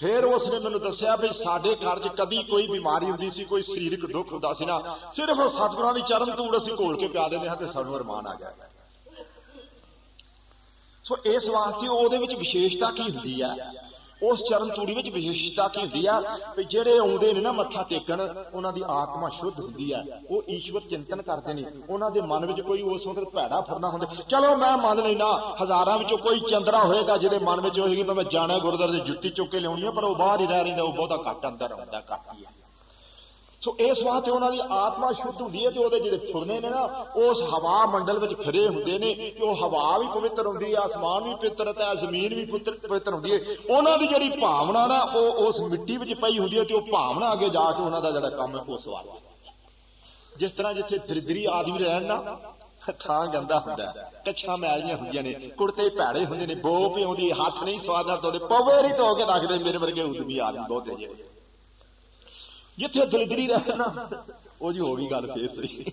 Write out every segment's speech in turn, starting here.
ਫਿਰ ਉਸਨੇ ਮੈਨੂੰ ਦੱਸਿਆ ਵੀ ਸਾਡੇ ਘਰ 'ਚ ਕਦੀ ਕੋਈ ਬਿਮਾਰੀ ਹੁੰਦੀ ਸੀ, ਕੋਈ ਸਰੀਰਕ ਦੁੱਖ ਹੁੰਦਾ ਸੀ ਨਾ। ਸਿਰਫ ਉਹ ਸਤਿਗੁਰਾਂ ਦੀ ਚਰਨ ਧੂੜ ਅਸੀਂ ਘੋਲ ਕੇ ਪਿਆ ਦਿੰਦੇ ਹਾਂ ਤੇ ਸਾਨੂੰ ਅਰਮਾਨ ਆ ਜਾਂਦਾ ਸੋ ਇਸ ਵਾਸਤੇ ਉਹਦੇ ਵਿੱਚ ਵਿਸ਼ੇਸ਼ਤਾ ਕੀ ਹੁੰਦੀ ਆ? ਉਸ ਚਰਨ ਤੂੜੀ ਵਿੱਚ ਵਿਸ਼ੇਸ਼ਤਾ ਕੀ ਹੁੰਦੀ ਆ? ਵੀ ਜਿਹੜੇ ਆਉਂਦੇ ਨੇ ਨਾ ਮੱਥਾ ਟੇਕਣ, ਉਹਨਾਂ ਦੀ ਆਤਮਾ ਸ਼ੁੱਧ ਹੁੰਦੀ ਆ। ਉਹ ਈਸ਼ਵਰ ਚਿੰਤਨ ਕਰਦੇ ਨੇ। ਉਹਨਾਂ ਦੇ ਮਨ ਵਿੱਚ ਕੋਈ ਉਸ ਵਕਤ ਭੈੜਾ ਫੁਰਨਾ ਹੁੰਦਾ। ਚਲੋ ਮੈਂ ਮੰਨ ਲੈਣਾ ਹਜ਼ਾਰਾਂ ਵਿੱਚੋਂ ਕੋਈ ਚੰਦਰਾ ਹੋਏਗਾ ਜਿਹਦੇ ਮਨ ਵਿੱਚ ਹੋਏਗੀ ਮੈਂ ਜਾਣਾ ਗੁਰਦਾਰ ਦੀ ਜੁੱਤੀ ਚੁੱਕ ਕੇ ਲਿਆਉਣੀ ਆ, ਪਰ ਉਹ ਬਾਹਰ ਹੀ ਰਹਿ ਰਹਿੰਦਾ, ਉਹ ਬਹੁਤਾ ਘੱਟ ਅੰਦਰ ਆਉਂਦਾ, ਘੱਟ ਹੀ ਆ। ਸੋ ਇਸ ਵਾਸਤੇ ਉਹਨਾਂ ਦੀ ਆਤਮਾ ਸ਼ੁੱਧ ਹੁੰਦੀ ਹੈ ਤੇ ਉਹਦੇ ਜਿਹੜੇ ਫੁਰਨੇ ਨੇ ਨਾ, ਉਸ ਹਵਾ ਮੰਡਲ ਵਿੱਚ ਫਿਰੇ ਹੁੰਦੇ ਨੇ ਕਿ ਉਹ ਹਵਾ ਵੀ ਪਵਿੱਤਰ ਹੁੰਦੀ ਹੈ ਆਸਮਾਨ ਵੀ ਪਵਿੱਤਰ ਹੈ ਜ਼ਮੀਨ ਵੀ ਪਵਿੱਤਰ ਹੁੰਦੀ ਹੈ। ਉਹਨਾਂ ਦੀ ਜਿਹੜੀ ਭਾਵਨਾ ਨਾ, ਉਹ ਉਸ ਮਿੱਟੀ ਵਿੱਚ ਪਈ ਹੁੰਦੀ ਹੈ ਤੇ ਉਹ ਭਾਵਨਾ ਅੱਗੇ ਜਾ ਕੇ ਉਹਨਾਂ ਦਾ ਜਿਹੜਾ ਕੰਮ ਹੈ ਉਸ ਵਾਲਾ ਜਿਸ ਤਰ੍ਹਾਂ ਜਿੱਥੇ ਦਰਿਦਰੀ ਆਦਮੀ ਰਹਿਣ ਨਾ, ਥਾਂ ਗੰਦਾ ਹੁੰਦਾ ਕੱਛਾਂ ਮੈਲੀਆਂ ਹੁੰਦੀਆਂ ਨੇ, ਕੁੜਤੇ ਭੈੜੇ ਹੁੰਦੇ ਨੇ, ਬੋ ਪਿਉਂਦੀ, ਹੱਥ ਨਹੀਂ ਸਵਾਦਨਾ ਤੋਦੇ ਪਵੇ ਨਹੀਂ ਧੋ ਕੇ ਰੱਖਦੇ, ਮੇਰੇ ਵਰਗੇ ਉਦਮੀ ਆਦਮੀ ਬਹੁਤ ਜਿਹੜੇ ਜਿੱਥੇ ਦਲਿਦਰੀ ਰਹੇ ਨਾ, ਉਹ ਜੀ ਹੋ ਗਈ ਗੱਲ ਫੇਰ ਸਹੀ।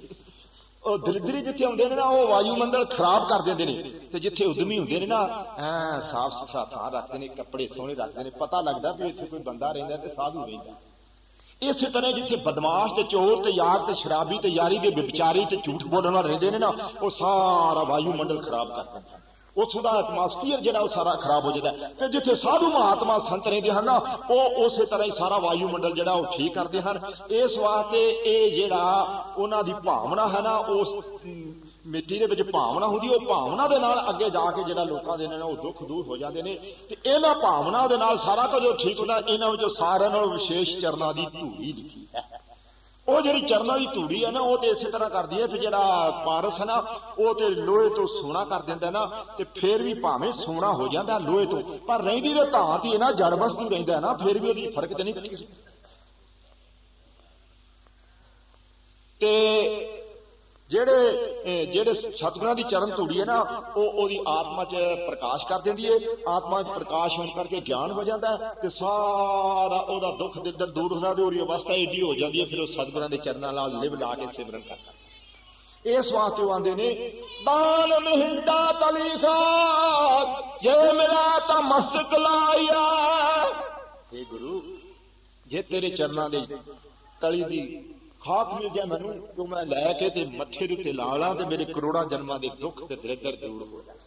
ਉਹ ਦਲਿਦਰੀ ਜਿੱਥੇ ਹੁੰਦੇ ਨੇ ਨਾ, ਉਹ ਵਾਯੂਮੰਡਲ ਖਰਾਬ ਕਰ ਦਿੰਦੇ ਨੇ। ਤੇ ਜਿੱਥੇ ਉਦਮੀ ਹੁੰਦੇ ਨੇ ਨਾ, ਐ ਸਾਫ਼ ਸੁਥਰਾ ਥਾਂ ਰੱਖਦੇ ਨੇ, ਕੱਪੜੇ ਸੋਹਣੇ ਰੱਖਦੇ ਨੇ। ਪਤਾ ਲੱਗਦਾ ਵੀ ਇੱਥੇ ਕੋਈ ਬੰਦਾ ਰਹਿੰਦਾ ਤੇ ਸਾਧੂ ਰਹਿੰਦਾ। ਇਸੇ ਤਰ੍ਹਾਂ ਜਿੱਥੇ ਬਦਮਾਸ਼ ਤੇ ਚੋਰ ਤੇ ਯਾਰ ਤੇ ਸ਼ਰਾਬੀ ਤੇ ਯਾਰੀ ਦੇ ਵਿਚਾਰੀ ਤੇ ਝੂਠ ਬੋਲਣ ਵਾਲੇ ਰਹਿੰਦੇ ਨੇ ਨਾ, ਉਹ ਸਾਰਾ ਵਾਯੂਮੰਡਲ ਖਰਾਬ ਕਰ ਦਿੰਦੇ ਉਥੋਂ ਦਾ ਐਟਮੋਸਫੀਅਰ ਜਿਹੜਾ ਉਹ ਸਾਰਾ ਖਰਾਬ ਹੋ ਜਾਂਦਾ ਤੇ ਜਿੱਥੇ ਸਾਧੂ ਮਹਾਤਮਾ ਸੰਤ ਰਹਿੰਦੇ ਹਨ ਨਾ ਉਹ ਉਸੇ ਤਰ੍ਹਾਂ ਹੀ ਸਾਰਾ ਵਾਯੂਮੰਡਲ ਜਿਹੜਾ ਉਹ ਠੀਕ ਕਰਦੇ ਹਨ। ਇਸ ਵਾਸਤੇ ਇਹ ਜਿਹੜਾ ਉਹਨਾਂ ਦੀ ਭਾਵਨਾ ਹੈ ਨਾ, ਉਸ ਮਿੱਟੀ ਦੇ ਵਿੱਚ ਭਾਵਨਾ ਹੁੰਦੀ, ਉਹ ਭਾਵਨਾ ਦੇ ਨਾਲ ਅੱਗੇ ਜਾ ਕੇ ਜਿਹੜਾ ਲੋਕਾਂ ਦੇ ਨੇ ਉਹ ਦੁੱਖ ਦੂਰ ਹੋ ਜਾਂਦੇ ਨੇ। ਤੇ ਇਹਨਾਂ ਭਾਵਨਾ ਦੇ ਨਾਲ ਸਾਰਾ ਕੁਝ ਠੀਕ ਹੁੰਦਾ। ਇਹਨਾਂ ਵਿੱਚੋਂ ਸਾਰਿਆਂ ਨਾਲੋਂ ਵਿਸ਼ੇਸ਼ ਚਰਨਾਂ ਦੀ ਧੂੜੀ ਲਿਖੀ ਹੈ। ਉਹ ਜਿਹੜੀ ਚਰਨਾਂ ਦੀ ਧੂੜੀ ਹੈ ਨਾ, ਉਹ ਤੇ ਇਸੇ ਤਰ੍ਹਾਂ ਕਰਦੀ ਹੈ ਕਿ ਜਿਹੜਾ ਪਾਰਸ ਹੈ ਨਾ, ਉਹ ਤੇ ਲੋਹੇ ਤੋਂ ਸੋਨਾ ਕਰ ਦਿੰਦਾ ਨਾ, ਤੇ ਫੇਰ ਵੀ ਭਾਵੇਂ ਸੋਨਾ ਹੋ ਜਾਂਦਾ ਲੋਹੇ ਤੋਂ, ਪਰ ਰਹਿੰਦੀ ਤੇ ਧਾਤ ਹੀ ਨਾ, ਜੜ ਵਸਤੂ ਰਹਿੰਦਾ ਨਾ, ਫੇਰ ਵੀ ਉਹਦੀ ਫ਼ਰਕ ਤੇ ਨਹੀਂ ਪੈਂਦੀ। ਤੇ ਜਿਹੜੇ ਜਿਹੜੇ ਸਤਿਗੁਰਾਂ ਦੀ ਚਰਨ ਧੂੜੀ ਹੈ ਨਾ, ਉਹ ਉਹਦੀ ਆਤਮਾ 'ਚ ਪ੍ਰਕਾਸ਼ ਕਰ ਦਿੰਦੀ ਹੈ ਆਤਮਾ 'ਚ ਪ੍ਰਕਾਸ਼ ਹੋਣ ਕਰਕੇ ਗਿਆਨ ਹੋ ਜਾਂਦਾ ਤੇ ਸਾਰਾ ਉਹਦਾ ਦੁੱਖ ਦਿਲਦਰ ਦੂਰ ਹੁੰਦਾ ਤੇ ਉਹਦੀ ਅਵਸਥਾ ਏਡੀ ਹੋ ਜਾਂਦੀ ਹੈ ਫਿਰ ਉਹ ਸਤਿਗੁਰਾਂ ਦੇ ਚਰਨਾਂ ਨਾਲ ਲਿਵ ਲਾ ਕੇ ਸਿਮਰਨ ਕਰਦਾ ਇਸ ਵਾਸਤੇ ਉਹ ਆਂਦੇ ਨੇ, ਦਾਨ ਮਹਿੰਦਾ ਤਲੀਖਾ, ਜੇ ਮਿਲਾ ਤਾਂ ਮਸਤਕ ਲਾਇਆ। ਇਹ ਗੁਰੂ, ਜੇ ਤੇਰੇ ਚਰਨਾਂ ਦੇ ਤਲੀ ਦੀ ਖਾਕ ਮਿਲ ਗਿਆ ਮੈਨੂੰ ਕਿ ਮੈਂ ਲੈ ਕੇ ਤੇ ਮੱਥੇ ਦੇ ਉੱਤੇ ਲਾ ਲਾਂ ਤੇ ਮੇਰੇ ਕਰੋੜਾਂ ਜਨਮਾਂ ਦੇ ਦੁੱਖ ਤੇ ਦਰਿਦਰ ਦੂਰ ਹੋ ਜਾਣ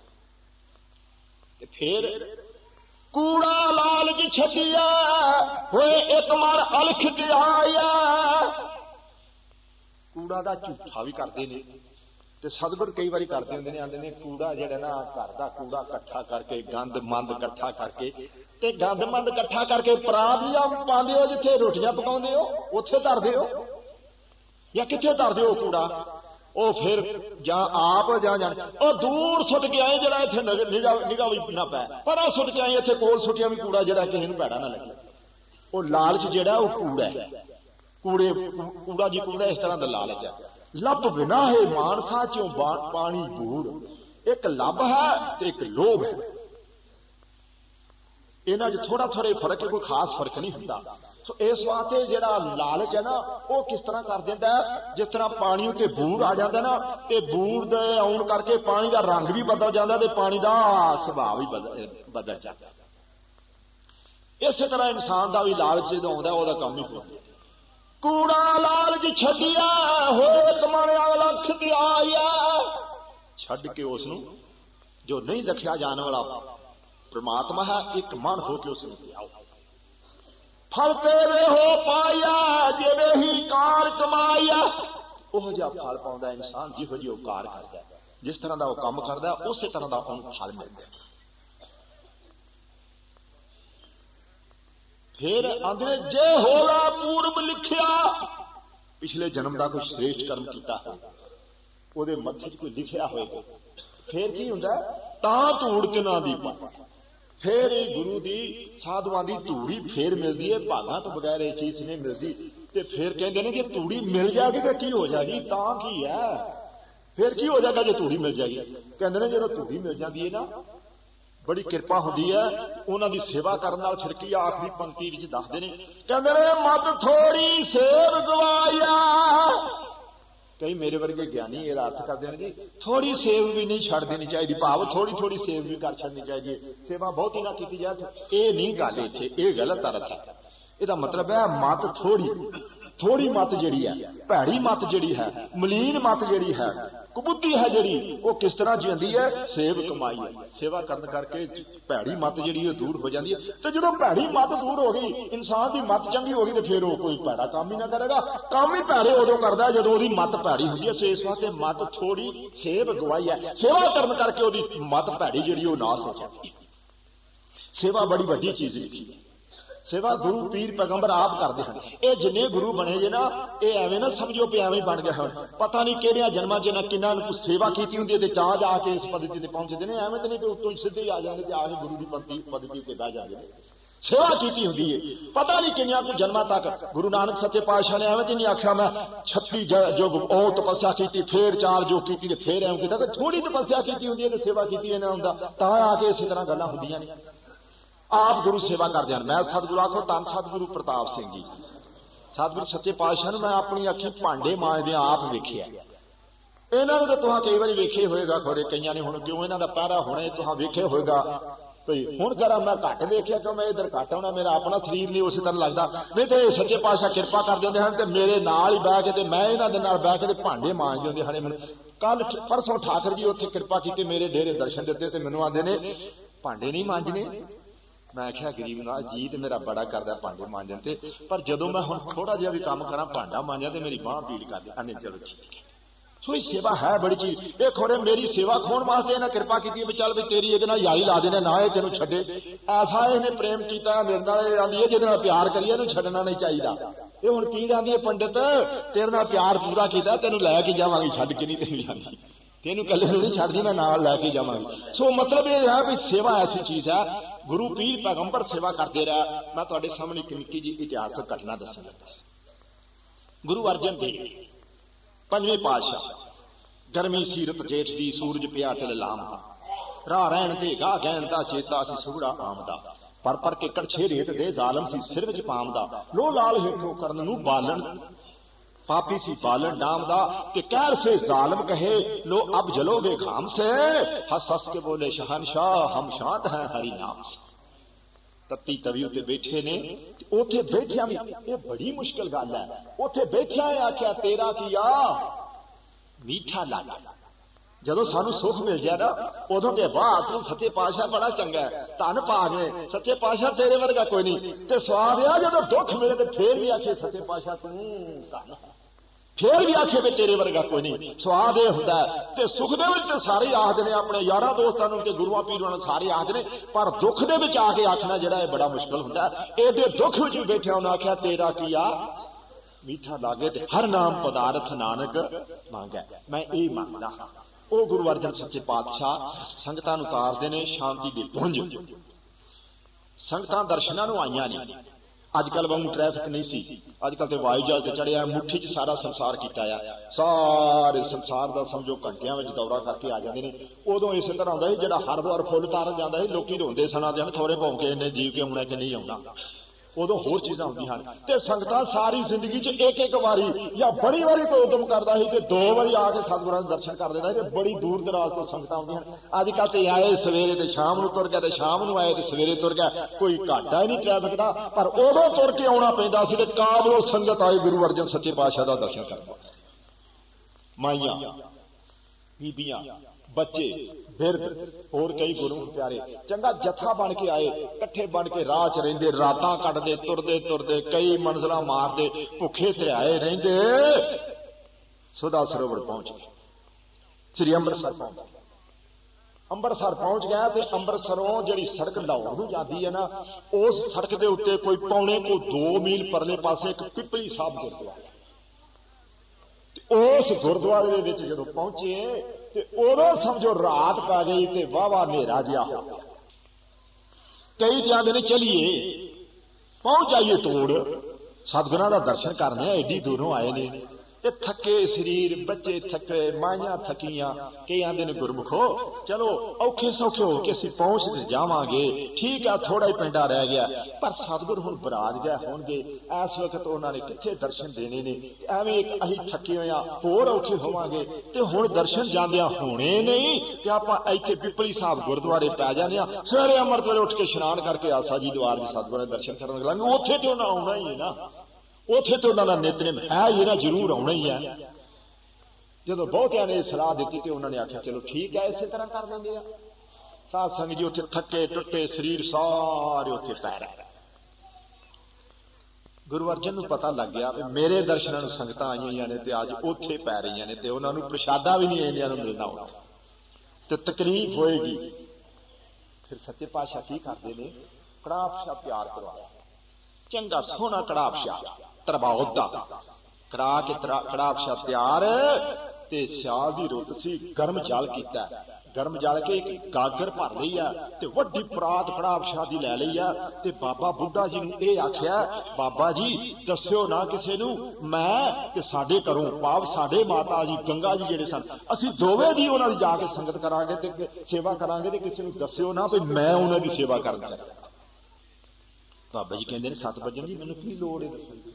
ਤੇ ਫਿਰ ਕੂੜਾ ਲਾਲਚ ਛੱਡਿਆ, ਹੋਏ ਇੱਕ ਮਨ ਅਲਖ ਤੇ ਆਇਆ। ਕੂੜਾ ਦਾ ਝੂਠਾ ਵੀ ਕਰਦੇ ਨੇ, ਤੇ ਸਤਿਗੁਰ ਕਈ ਵਾਰੀ ਕਰਦੇ ਹੁੰਦੇ ਨੇ, ਆਂਦੇ ਨੇ ਕੂੜਾ ਜਿਹੜਾ ਨਾ, ਘਰ ਦਾ ਕੂੜਾ ਇਕੱਠਾ ਕਰਕੇ, ਗੰਦ ਮੰਦ ਇਕੱਠਾ ਕਰਕੇ, ਤੇ ਗੰਦ ਮੰਦ ਇਕੱਠਾ ਕਰਕੇ ਪਰਾਧੀਆਂ ਪਾਉਂਦੇ ਹੋ ਜਿੱਥੇ ਰੋਟੀਆਂ ਪਕਾਉਂਦੇ ਹੋ, ਉੱਥੇ ਧਰਦੇ ਹੋ? ਜਾਂ ਕਿੱਥੇ ਧਰਦੇ ਹੋ ਕੂੜਾ ਉਹ ਫਿਰ ਜਾਂ ਆਪ ਜਾਂ ਜਾਂ ਉਹ ਦੂਰ ਸੁੱਟ ਕੇ ਆਏ ਜਿਹੜਾ ਇੱਥੇ ਨਿਗਾ ਨਿਗਾ ਵੀ ਨਾ ਪੈ ਪਰ ਆ ਸੁੱਟ ਕੇ ਆਏ ਇੱਥੇ ਕੋਲ ਸੁੱਟਿਆ ਵੀ ਕੂੜਾ ਜਿਹੜਾ ਕਿਸੇ ਨੂੰ ਭੈੜਾ ਨਾ ਲੱਗੇ ਉਹ ਲਾਲਚ ਜਿਹੜਾ ਉਹ ਕੂੜਾ ਹੈ ਕੂੜੇ ਕੂੜਾ ਜੀ ਕੂੜਾ ਇਸ ਤਰ੍ਹਾਂ ਦਾ ਲਾਲਚ ਹੈ ਲੱਭ ਬਿਨਾ ਹੈ ਮਾਨਸਾ ਚੋਂ ਪਾਣੀ ਬੂਰ ਇੱਕ ਲੱਭ ਹੈ ਤੇ ਇੱਕ ਲੋਭ ਹੈ ਇਹਨਾਂ 'ਚ ਥੋੜਾ ਥੋੜਾ ਫ਼ਰਕ ਹੈ ਕੋਈ ਖਾਸ ਫ਼ਰਕ ਨਹੀਂ ਹੁੰਦਾ ਸੋ ਇਸ ਵਾਸਤੇ ਜਿਹੜਾ ਲਾਲਚ ਹੈ ਨਾ, ਉਹ ਕਿਸ ਤਰ੍ਹਾਂ ਕਰ ਦਿੰਦਾ ਜਿਸ ਤਰ੍ਹਾਂ ਪਾਣੀ ਉੱਤੇ ਬੂਰ ਆ ਜਾਂਦਾ ਨਾ, ਤੇ ਬੂਰ ਦੇ ਆਉਣ ਕਰਕੇ ਪਾਣੀ ਦਾ ਰੰਗ ਵੀ ਬਦਲ ਜਾਂਦਾ ਤੇ ਪਾਣੀ ਦਾ ਸੁਭਾਅ ਵੀ ਬਦਲ ਜਾਂਦਾ। ਇਸੇ ਤਰ੍ਹਾਂ ਇਨਸਾਨ ਦਾ ਵੀ ਲਾਲਚ ਜਦੋਂ ਆਉਂਦਾ, ਉਹਦਾ ਕੰਮ ਹੀ ਹੁੰਦਾ ਕੂੜਾ ਲਾਲਚ ਛੱਡਿਆ ਹੋਏ ਕਮਾਣਿਆ ਲੱਖ ਤੇ ਆਇਆ। ਛੱਡ ਕੇ ਉਸ ਨੂੰ ਜੋ ਨਹੀਂ ਰੱਖਿਆ ਜਾਣ ਵਾਲਾ ਪ੍ਰਮਾਤਮਾ ਹੈ, ਇੱਕ ਮਨ ਹੋ ਕੇ ਉਸ ਨੂੰ ਪਿਆਓ ਫਲ ਤੇਰੇ ਹੋ ਪਾਇਆ, ਜਿਵੇਂ ਹੀ ਕਾਰ ਕਮਾਇਆ। ਉਹ ਜਿਹਾ ਫਲ ਪਾਉਂਦਾ ਇਨਸਾਨ, ਜਿਹੋ ਜਿਹੀ ਕਾਰ ਕਰਦਾ ਜਿਸ ਤਰ੍ਹਾਂ ਦਾ ਉਹ ਕੰਮ ਕਰਦਾ ਉਸੇ ਤਰ੍ਹਾਂ ਦਾ ਉਹਨੂੰ ਫਲ ਮਿਲਦਾ ਫਿਰ ਆਂਦੇ ਜੇ ਹੋਲਾ ਪੂਰਬ ਲਿਖਿਆ, ਪਿਛਲੇ ਜਨਮ ਦਾ ਕੋਈ ਸ੍ਰੇਸ਼ਟ ਕਰਮ ਕੀਤਾ ਹੈ ਉਹਦੇ ਮੱਥੇ 'ਚ ਕੋਈ ਲਿਖਿਆ ਹੋਏਗਾ ਫਿਰ ਕੀ ਹੁੰਦਾ ਤਾਂ ਧੂੜ ਕਿਨਾਂ ਦੀ ਪਾ ਫੇਰ ਇਹ ਗੁਰੂ ਦੀ ਸਾਧੂਆਂ ਦੀ ਧੂੜੀ ਫੇਰ ਮਿਲਦੀ ਹੈ ਭਾਗਾਂ ਤੋਂ ਬਗੈਰ ਇਹ ਚੀਜ਼ ਨਹੀਂ ਮਿਲਦੀ। ਤੇ ਫੇਰ ਕਹਿੰਦੇ ਨੇ ਕਿ ਧੂੜੀ ਮਿਲ ਜਾਗੀ ਤੇ ਕੀ ਹੋ ਜਾਗੀ ਤਾਂ ਕੀ ਹੈ? ਫੇਰ ਕੀ ਹੋ ਜਾਂਦਾ ਜੇ ਧੂੜੀ ਮਿਲ ਜਾਗੀ ਕਹਿੰਦੇ ਨੇ ਜਦੋਂ ਧੂੜੀ ਮਿਲ ਜਾਂਦੀ ਹੈ ਨਾ, ਬੜੀ ਕਿਰਪਾ ਹੁੰਦੀ ਹੈ, ਉਹਨਾਂ ਦੀ ਸੇਵਾ ਕਰਨ ਨਾਲ ਛਿੜਕੀ ਕੀ ਆਖਰੀ ਪੰਕਤੀ ਵਿੱਚ ਦੱਸਦੇ ਨੇ, ਕਹਿੰਦੇ ਨੇ, ਮਤ ਥੋੜੀ ਸੇਵ ਗਵਾਇਆ। ਕਈ ਮੇਰੇ ਵਰਗੇ ਗਿਆਨੀ ਇਹਦਾ ਅਰਥ ਕਰਦੇ ਨੇ ਜੀ ਥੋੜੀ ਸੇਵ ਵੀ ਨਹੀਂ ਛੱਡ ਦੇਣੀ ਚਾਹੀਦੀ, ਭਾਵ ਥੋੜੀ ਥੋੜੀ ਸੇਵ ਵੀ ਕਰ ਛੱਡਣੀ ਚਾਹੀਦੀ ਹੈ। ਸੇਵਾ ਬਹੁਤੀ ਨਾ ਕੀਤੀ ਜਾਵੇ ਇਹ ਨਹੀਂ ਗੱਲ ਇੱਥੇ, ਇਹ ਗਲਤ ਅਰਥ ਹੈ। ਇਹਦਾ ਮਤਲਬ ਹੈ ਮਤ ਥੋੜੀ ਥੋੜੀ ਮਤ ਜਿਹੜੀ ਹੈ, ਭੈੜੀ ਮਤ ਜਿਹੜੀ ਹੈ, ਮਲੀਨ ਮਤ ਜਿਹੜੀ ਹੈ, ਕੁਬੁੱਧੀ ਹੈ ਜਿਹੜੀ, ਉਹ ਕਿਸ ਤਰ੍ਹਾਂ ਜਿਉਂਦੀ ਹੈ? ਸੇਵ ਕਮਾਈ ਹੈ। ਸੇਵਾ ਕਰਨ ਕਰਕੇ ਭੈੜੀ ਮਤ ਜਿਹੜੀ ਉਹ ਦੂਰ ਹੋ ਜਾਂਦੀ ਹੈ। ਤੇ ਜਦੋਂ ਭੈੜੀ ਮਤ ਦੂਰ ਹੋ ਗਈ, ਇਨਸਾਨ ਦੀ ਮਤ ਚੰਗੀ ਹੋ ਗਈ, ਤੇ ਫਿਰ ਉਹ ਕੋਈ ਭੈੜਾ ਕੰਮ ਹੀ ਨਾ ਕਰੇਗਾ। ਕੰਮ ਹੀ ਭੈੜੇ ਉਦੋਂ ਕਰਦਾ ਜਦੋਂ ਉਹਦੀ ਮਤ ਭੈੜੀ ਹੁੰਦੀ ਹੈ। ਸੋ ਇਸ ਵਾਸਤੇ ਮਤ ਥੋੜੀ ਸੇਵ ਗਵਾਈ ਹੈ। ਸੇਵਾ ਕਰਨ ਕਰਕੇ ਉਹਦੀ ਮਤ ਭੈੜੀ ਜਿਹੜੀ ਉਹ ਨਾਸ ਹੋ ਜਾਂਦੀ ਸੇਵਾ ਬੜੀ ਵੱਡੀ ਚੀਜ਼ ਹੈ। ਸੇਵਾ ਗੁਰੂ ਪੀਰ ਪੈਗੰਬਰ ਆਪ ਕਰਦੇ ਹਨ। ਇਹ ਜਿੰਨੇ ਗੁਰੂ ਬਣੇ ਜੇ ਨਾ, ਇਹ ਐਵੇਂ ਨਾ ਸਮਝੋ ਕਿ ਐਵੇਂ ਬਣ ਗਏ ਹਨ। ਪਤਾ ਨਹੀਂ ਕਿਹੜਿਆਂ ਜਨਮਾਂ 'ਚ ਨਾ ਕਿੰਨਾਂ ਨੂੰ ਸੇਵਾ ਕੀਤੀ ਹੁੰਦੀ ਹੈ ਤੇ ਚਾਹ ਜਾ ਕੇ ਇਸ ਪਦਵੀ ਤੇ ਪਹੁੰਚਦੇ ਨੇ। ਐਵੇਂ ਤਾਂ ਨਹੀਂ ਕਿ ਉੱਤੋਂ ਸਿੱਧੇ ਆ ਜਾਂਦੇ ਤੇ ਆ ਕੇ ਗੁਰੂ ਦੀ ਪਦਵੀ ਪਦਵੀ ਤੇ ਬਹਿ ਜਾਂਦੇ ਨੇ। ਸੇਵਾ ਕੀਤੀ ਹੁੰਦੀ ਹੈ ਪਤਾ ਨਹੀਂ ਕਿੰਨਿਆਂ ਕੁ ਜਨਮਾਂ ਤੱਕ ਗੁਰੂ ਨਾਨਕ ਸੱਚੇ ਪਾਤਸ਼ਾਹ ਨੇ ਐਵੇਂ ਤੇ ਨਹੀਂ ਆਖਿਆ, ਮੈਂ 36 ਜੋ ਉਹ ਤਪੱਸਿਆ ਕੀਤੀ, ਫੇਰ ਚਾਰ ਜੋ ਕੀਤੀ ਤੇ ਫੇਰ ਐਵੇਂ ਕੀਤਾ। ਥੋੜੀ ਤਪੱਸਿਆ ਕੀਤੀ ਹੁੰਦੀ ਹੈ ਤੇ ਸੇਵਾ ਕੀਤੀ ਇਹਨਾਂ ਹੁੰਦਾ ਤਾਂ ਆ ਕੇ ਇਸੇ ਤਰ੍ਹਾਂ ਗੱਲਾਂ ਹੁੰਦੀਆਂ ਨੇ। ਆਪ ਗੁਰੂ ਸੇਵਾ ਕਰਦੇ ਹਨ। ਮੈਂ ਸਤਿਗੁਰੂ ਆਖੋ ਤਾਂ ਸਤਿਗੁਰੂ ਪ੍ਰਤਾਪ ਸਿੰਘ ਜੀ। ਸਤਿਗੁਰੂ ਸੱਚੇ ਪਾਤਸ਼ਾਹ ਨੂੰ ਮੈਂ ਆਪਣੀ ਅੱਖੀ ਭਾਂਡੇ ਮਾਂਜਦੇ ਆਪ ਵੇਖਿਆ। ਇਹਨਾਂ ਨੂੰ ਤਾਂ ਤੁਸੀਂ ਕਈ ਵਾਰੀ ਵੇਖੇ ਹੋਏਗਾ, ਖੋਰੇ ਕਈਆਂ ਨੇ ਹੁਣ ਕਿਉਂ ਇਹਨਾਂ ਦਾ ਪਹਿਰਾ ਹੋਣਾ ਤੁਸੀਂ ਵੇਖੇ ਹੋਏਗਾ। ਭਈ ਹੁਣ ਕਰਾਂ ਮੈਂ ਘੱਟ ਵੇਖਿਆ ਕਿ ਮੈਂ ਇਧਰ ਘੱਟ ਆਉਣਾ, ਮੇਰਾ ਆਪਣਾ ਸਰੀਰ ਨਹੀਂ ਉਸੇ ਤਰ੍ਹਾਂ ਲੱਗਦਾ। ਨਹੀਂ ਤੇ ਸੱਚੇ ਪਾਤਸ਼ਾਹ ਕਿਰਪਾ ਕਰ ਦਿੰਦੇ ਹਨ ਤੇ ਮੇਰੇ ਨਾਲ ਹੀ ਬਹਿ ਕੇ ਤੇ ਮੈਂ ਇਹਨਾਂ ਦੇ ਨਾਲ ਬਹਿ ਕੇ ਤੇ ਭਾਂਡੇ ਮਾਂਜ ਦਿੰਦੇ ਹਨ। ਮੈਨੂੰ ਕੱਲ ਪਰਸੋਂ ਠਾਕਰ ਜੀ ਉੱਥੇ ਕਿਰਪਾ ਕੀਤੀ, ਮੇਰੇ ਡੇਰੇ ਦਰਸ਼ਨ ਦਿੱਤੇ ਤੇ ਮੈਨੂੰ ਆਂਦੇ ਨੇ, ਭਾਂਡੇ ਨਹੀਂ ਮਾਂਜਨੇ ਮੈਂ ਆਖਿਆ ਗਰੀਬ ਨਾ ਜੀ ਤੇ ਮੇਰਾ ਬੜਾ ਕਰਦਾ ਭਾਂਡੇ ਮਾਂਜਣ ਤੇ, ਪਰ ਜਦੋਂ ਮੈਂ ਹੁਣ ਥੋੜਾ ਜਿਹਾ ਵੀ ਕੰਮ ਕਰਾਂ, ਭਾਂਡਾ ਮਾਂਜਾਂ ਤੇ ਮੇਰੀ ਬਾਹ ਪੀੜ ਕਰਦੀ ਅਨੇ ਚਲੋ ਠੀਕ ਹੈ ਸੋ ਇਹ ਸੇਵਾ ਹੈ ਬੜੀ ਚੀਜ਼। ਇਹ ਖੋਰੇ, ਮੇਰੀ ਸੇਵਾ ਖੋਣ ਵਾਸਤੇ ਇਹਨਾਂ ਕਿਰਪਾ ਕੀਤੀ ਵੀ ਚੱਲ ਵੀ ਤੇਰੀ ਇਹਦੇ ਨਾਲ ਯਾਰੀ ਲਾ ਦੇਣਾ, ਨਾ ਇਹ ਤੈਨੂੰ ਛੱਡੇ। ਐਸਾ ਇਹਨੇ ਪ੍ਰੇਮ ਕੀਤਾ, ਮੇਰੇ ਨਾਲ ਇਹ ਆਂਦੀ ਹੈ, ਜਿਹਦੇ ਨਾਲ ਪਿਆਰ ਕਰੀਏ, ਇਹਨੂੰ ਛੱਡਣਾ ਨਹੀਂ ਚਾਹੀਦਾ। ਇਹ ਹੁਣ ਕੀ ਆਂਦੀ ਹੈ ਪੰਡਿਤ, ਤੇਰੇ ਨਾਲ ਪਿਆਰ ਪੂਰਾ ਕੀਤਾ, ਤੈਨੂੰ ਲੈ ਕੇ ਜਾਵਾਂਗੀ, ਛੱਡ ਕੇ ਨਹੀਂ ਤੈਨੂੰ ਜਾਂਦੀ ਤੈਨੂੰ ਕੱਲੇ ਨੂੰ ਨਹੀਂ ਛੱਡਦੀ, ਮੈਂ ਨਾਲ ਲੈ ਕੇ ਜਾਵਾਂਗੀ। ਸੋ ਮਤਲਬ ਇਹ ਹੈ ਵੀ ਸੇਵਾ ਐਸੀ ਚੀਜ਼ ਹੈ ਗੁਰੂ ਪੀਰ ਪੈਗੰਬਰ ਸੇਵਾ ਕਰਦੇ ਰਿਹਾ। ਮੈਂ ਤੁਹਾਡੇ ਸਾਹਮਣੇ ਇੱਕ ਨਿੱਕੀ ਜੀ ਇਤਿਹਾਸਕ ਘਟਨਾ ਦੱਸਣਾ ਗੁਰੂ ਅਰਜਨ ਦੇਵ ਪੰਜਵੇਂ ਪਾਤਸ਼ਾਹ, ਗਰਮੀ ਸੀਰਤ ਜੇਠ ਦੀ ਸੂਰਜ ਪਿਆ ਟਿਲ ਲਾਮ ਦਾ ਰਾਹ ਰਹਿਣ ਤੇ ਗਾ ਗੈਣ ਦਾ ਚੇਤਾ ਸੀ ਸੁਗੜਾ ਆਮਦਾ। ਪਰ ਪਰ ਕੇ ਕੜਛੇ ਰੇਤ ਦੇ ਜ਼ਾਲਮ ਸੀ ਸਿਰ ਵਿੱਚ ਪਾਮਦਾ। ਲੋ ਲਾਲ ਹੇਠੋਂ ਕਰਨ ਨੂੰ ਬਾਲਣ پاپی سی پالن نام دا کہ کیر سے ظالم کہے، لو اب جلو گے گھام سے۔ ہس ہس کے بولے شہنشاہ ہم شانت ہیں ہری نام سے۔ تتی توی تے بیٹھے نے، اوتھے بیٹھیا بھی یہ بڑی مشکل گل ہے۔ اوتھے بیٹھیا ہے، آکھیا، تیرا پیا میٹھا لالا جدو سانو سکھ مل جائے نا ادو کے بعد سچے پاشا بڑا چنگا ہے۔ تن پا گئے سچے پاشا تیرے ورگا کوئی نہیں۔ تے سواد آ جب دکھ ملے تو پھر بھی آخے سچے پاشا تن ਫੇਰ ਵੀ ਆਖੇ ਵੀ ਤੇਰੇ ਵਰਗਾ ਕੋਈ ਨਹੀਂ। ਸਵਾਦ ਇਹ ਹੁੰਦਾ ਤੇ ਸੁਖ ਦੇ ਵਿੱਚ ਸਾਰੇ ਆਖਦੇ ਨੇ, ਆਪਣੇ ਯਾਰਾਂ ਦੋਸਤਾਂ ਨੂੰ ਤੇ ਗੁਰੂਆਂ ਪੀਰਾਂ ਨੂੰ ਸਾਰੇ ਆਖਦੇ ਨੇ, ਪਰ ਦੁੱਖ ਦੇ ਵਿੱਚ ਆ ਕੇ ਆਖਣਾ ਜਿਹੜਾ ਇਹ ਬੜਾ ਮੁਸ਼ਕਲ ਹੁੰਦਾ ਇਹਦੇ ਦੁੱਖ ਵਿੱਚ ਬੈਠਿਆ ਉਹਨਾਂ ਆਖਿਆ, ਤੇਰਾ ਕੀ ਆ? ਮੀਠਾ ਲਾਗੇ ਤੇ ਹਰ ਨਾਮ ਪਦਾਰਥ ਨਾਨਕ ਮੰਗੈ। ਮੈਂ ਇਹ ਮੰਗਦਾ ਉਹ ਗੁਰੂ ਅਰਜਨ ਸੱਚੇ ਪਾਤਸ਼ਾਹ ਸੰਗਤਾਂ ਨੂੰ ਉਤਾਰਦੇ ਨੇ, ਸ਼ਾਂਤੀ ਦੇ ਪੁੰਜ। ਸੰਗਤਾਂ ਦਰਸ਼ਨਾਂ ਨੂੰ ਆਈਆਂ ਨੇ। ਅੱਜ ਕੱਲ ਵਾਂਗੂ ਟ੍ਰੈਫਿਕ ਨਹੀਂ ਸੀ। ਅੱਜ ਕੱਲ ਤੇ ਵਾਯੂ ਜਹਾਜ਼ ਤੇ ਚੜਿਆ ਮੁੱਠੀ 'ਚ ਸਾਰਾ ਸੰਸਾਰ ਕੀਤਾ ਆ। ਸਾਰੇ ਸੰਸਾਰ ਦਾ ਸਮਝੋ ਘੰਟਿਆਂ ਵਿੱਚ ਦੌਰਾ ਕਰਕੇ ਆ ਜਾਂਦੇ ਨੇ। ਉਦੋਂ ਇਸੇ ਤਰ੍ਹਾਂ ਹੁੰਦਾ ਸੀ, ਜਿਹੜਾ ਹਰਦੁਆਰ ਫੁੱਲ ਤਾਰਨ ਜਾਂਦਾ ਸੀ, ਲੋਕੀ ਰੋਂਦੇ ਸਨਾਂ ਦੇ ਹਨ, ਖੋਰੇ ਭੌਂਕੇ ਇੰਨੇ ਜੀਵ ਕੇ ਆਉਣਾ ਕਿ ਨਹੀਂ ਆਉਣਾ ਉਦੋਂ ਹੋਰ ਚੀਜ਼ਾਂ ਹੁੰਦੀਆਂ ਹਨ। ਤੇ ਸੰਗਤਾਂ ਸਾਰੀ ਜ਼ਿੰਦਗੀ 'ਚ ਇੱਕ ਇੱਕ ਵਾਰੀ ਜਾਂ ਬੜੀ ਵਾਰੀ ਕੋਈ ਉਦਮ ਕਰਦਾ ਸੀ ਤੇ ਦੋ ਵਾਰੀ ਆ ਕੇ ਸਤਿਗੁਰਾਂ ਦੇ ਦਰਸ਼ਨ ਕਰ ਦਿੰਦਾ ਤੇ ਬੜੀ ਦੂਰ ਦਰਾਜ਼ ਤੋਂ ਸੰਗਤਾਂ ਆਉਂਦੀਆਂ ਅੱਜ ਕੱਲ ਤੇ ਆਏ ਸਵੇਰੇ ਤੇ ਸ਼ਾਮ ਨੂੰ ਤੁਰ ਗਿਆ ਤੇ ਸ਼ਾਮ ਨੂੰ ਆਏ ਤੇ ਸਵੇਰੇ ਤੁਰ ਗਿਆ। ਕੋਈ ਘਾਟਾ ਹੀ ਨਹੀਂ ਟ੍ਰੈਫਿਕ ਦਾ, ਪਰ ਉਦੋਂ ਤੁਰ ਕੇ ਆਉਣਾ ਪੈਂਦਾ ਸੀ ਤੇ ਕਾਬਲੋ ਸੰਗਤ ਆਈ ਗੁਰੂ ਅਰਜਨ ਸੱਚੇ ਪਾਤਸ਼ਾਹ ਦਾ ਦਰਸ਼ਨ ਕਰਨ ਵਾਸਤੇ। ਮਾਈਆਂ, ਬੀਬੀਆਂ, ਬੱਚੇ ਫਿਰ ਹੋਰ ਕਈ ਗੁਰੂ ਪਿਆਰੇ। ਚੰਗਾ ਜਥਾ ਬਣ ਕੇ ਆਏ, ਇਕੱਠੇ ਬਣ ਕੇ ਰਾਹ 'ਚ ਰਹਿੰਦੇ, ਰਾਤਾਂ ਕੱਟਦੇ, ਤੁਰਦੇ ਤੁਰਦੇ, ਕਈ ਮੰਜ਼ਲਾਂ ਮਾਰਦੇ, ਭੁੱਖੇ ਧਰਿਆਏ ਰਹਿੰਦੇ। ਸੁਦਾ ਸਰੋਵਰ ਪਹੁੰਚ ਗਏ ਸ੍ਰੀ ਅੰਮ੍ਰਿਤਸਰ ਪਹੁੰਚ ਗਏ ਅੰਮ੍ਰਿਤਸਰ ਪਹੁੰਚ ਗਿਆ ਤੇ ਅੰਮ੍ਰਿਤਸਰੋਂ ਜਿਹੜੀ ਸੜਕ ਲਾਹੌਰ ਨੂੰ ਜਾਂਦੀ ਹੈ ਨਾ, ਉਸ ਸੜਕ ਦੇ ਉੱਤੇ ਕੋਈ ਪੌਣੇ ਕੋ 2 ਮੀਲ ਪਰਲੇ ਪਾਸੇ ਇੱਕ ਪਿੱਪਲੀ ਸਾਹਿਬ ਗੁਰਦੁਆਰਾ। ਉਸ ਗੁਰਦੁਆਰੇ ਦੇ ਵਿੱਚ ਜਦੋਂ ਪਹੁੰਚੇ ਤੇ ਉਦੋਂ ਸਮਝੋ ਰਾਤ ਪੈ ਗਈ ਤੇ ਵਾਵਾ ਹਨੇਰਾ ਜਿਹਾ। ਹੋ ਗਿਆ ਕਈ ਤੇ ਆਂਦੇ ਨੇ, ਚਲੀਏ, ਪਹੁੰਚ ਜਾਈਏ ਤੋੜ। ਸਤਗੁਰਾਂ ਦਾ ਦਰਸ਼ਨ ਕਰਨੇ ਆ, ਏਡੀ ਦੂਰੋਂ ਆਏ ਨੇ। ਤੇ ਥੱਕੇ ਸਰੀਰ, ਬੱਚੇ ਥੱਕੇ, ਮਾਈਆਂ ਥਕੀਆਂ ਕਈ ਆਂਦੇ ਨੇ ਗੁਰਮੁਖੋ, ਚਲੋ ਔਖੇ ਸੌਖੇ ਹੋ ਕੇ ਅਸੀਂ ਪਹੁੰਚ ਜਾਵਾਂਗੇ। ਠੀਕ ਆ ਥੋੜਾ ਹੀ ਪਿੰਡਾ ਰਹਿ ਗਿਆ, ਪਰ ਸਤਿਗੁਰ ਹੁਣ ਬਰਾਜ ਗਏ ਹੋਣਗੇ। ਇਸ ਵਕਤ ਉਹਨਾਂ ਨੇ ਕਿੱਥੇ ਦਰਸ਼ਨ ਦੇਣੇ ਨੇ? ਐਵੇਂ ਇੱਕ ਅਸੀਂ ਥੱਕੇ ਹੋਇਆ ਹੋਰ ਔਖੇ ਹੋਵਾਂਗੇ। ਤੇ ਹੁਣ ਦਰਸ਼ਨ ਜਾਂਦਿਆਂ ਹੋਣੇ ਨਹੀਂ, ਤੇ ਆਪਾਂ ਇੱਥੇ ਪਿਪਲੀ ਸਾਹਿਬ ਗੁਰਦੁਆਰੇ ਪੈ ਜਾਂਦੇ ਆ। ਸਵੇਰੇ ਅੰਮ੍ਰਿਤ ਵੇਲੇ ਉੱਠ ਕੇ ਇਸ਼ਨਾਨ ਕਰਕੇ ਆਸਾ ਜੀ ਦਵਾਰ ਦੇ ਸਤਿਗੁਰਾਂ ਦੇ ਦਰਸ਼ਨ ਕਰਨ ਲੱਗਾਂਗੇ ਉੱਥੇ ਤੇ ਉਹਨਾਂ ਆਉਣਾ ਹੀ ਹੈ ਨਾ। ਉੱਥੇ ਤੇ ਉਹਨਾਂ ਦਾ ਨਿਤਨੇਮ ਹੈ, ਜਿਹੜਾ ਜ਼ਰੂਰ ਆਉਣਾ ਹੀ ਹੈ। ਜਦੋਂ ਬਹੁਤਿਆਂ ਨੇ ਸਲਾਹ ਦਿੱਤੀ ਤੇ ਉਹਨਾਂ ਨੇ ਆਖਿਆ, ਚਲੋ ਠੀਕ ਹੈ, ਇਸੇ ਤਰ੍ਹਾਂ ਕਰ ਦਿੰਦੇ ਆ। ਸਾਧ ਸੰਗਤ ਜੀ ਉੱਥੇ ਥੱਕੇ, ਟੁੱਟੇ, ਸਰੀਰ ਸਾਰੇ ਉੱਥੇ ਪੈ ਰਹੇ ਗੁਰੂ ਅਰਜਨ ਨੂੰ ਪਤਾ ਲੱਗ ਗਿਆ ਵੀ ਮੇਰੇ ਦਰਸ਼ਨਾਂ ਨੂੰ ਸੰਗਤਾਂ ਆਈਆਂ ਨੇ ਤੇ ਅੱਜ ਉੱਥੇ ਪੈ ਰਹੀਆਂ ਨੇ ਤੇ ਉਹਨਾਂ ਨੂੰ ਪ੍ਰਸ਼ਾਦਾ ਵੀ ਨਹੀਂ ਇਹਨਾਂ ਨੂੰ ਮਿਲਣਾ ਹੁੰਦਾ ਤੇ ਤਕਲੀਫ ਹੋਏਗੀ। ਫਿਰ ਸੱਚੇ ਪਾਤਸ਼ਾਹ ਕੀ ਕਰਦੇ ਨੇ? ਕੜਾਪ ਸ਼ਾ ਪਿਆਰ ਕਰਵਾਇਆ ਚੰਗਾ ਸੋਹਣਾ ਕੜਾਪ ਸ਼ਾ ਦਾ ਕਰਾ ਕੇ ਕੜਾਪ ਸ਼ਾ ਤਿਆਰ, ਤੇ ਸਿਆਲ ਦੀ ਰੁੱਤ ਸੀ, ਗਰਮ ਜਲ ਕੀਤਾ। ਗਰਮ ਜਲ ਕੇ ਇੱਕ ਗਾਗਰ ਭਰ ਲਈ ਆ, ਤੇ ਵੱਡੀ ਪਰਾਤ ਕੜਾਪ ਸ਼ਾਹ ਲੈ ਲਈ ਆ, ਤੇ ਬਾਬਾ ਬੁੱਢਾ ਜੀ ਨੂੰ ਇਹ ਆਖਿਆ, ਬਾਬਾ ਜੀ, ਦੱਸਿਓ ਨਾ ਕਿਸੇ ਨੂੰ, ਮੈਂ ਤੇ ਸਾਡੇ ਘਰੋਂ ਪਾਪ ਸਾਡੇ ਮਾਤਾ ਜੀ, ਗੰਗਾ ਜੀ ਜਿਹੜੇ ਸਨ, ਅਸੀਂ ਦੋਵੇਂ ਦੀ ਉਹਨਾਂ ਦੀ ਜਾ ਕੇ ਸੰਗਤ ਕਰਾਂਗੇ ਤੇ ਸੇਵਾ ਕਰਾਂਗੇ ਤੇ ਕਿਸੇ ਨੂੰ ਦੱਸਿਓ ਨਾ ਵੀ ਮੈਂ ਉਹਨਾਂ ਦੀ ਸੇਵਾ ਕਰਨ ਚੱਲਿਆ। ਬਾਬਾ ਜੀ ਕਹਿੰਦੇ ਨੇ 7 ਵਜੇ ਜੀ, ਮੈਨੂੰ ਕੀ ਲੋੜ ਹੈ ਦੱਸਣ ਦੀ?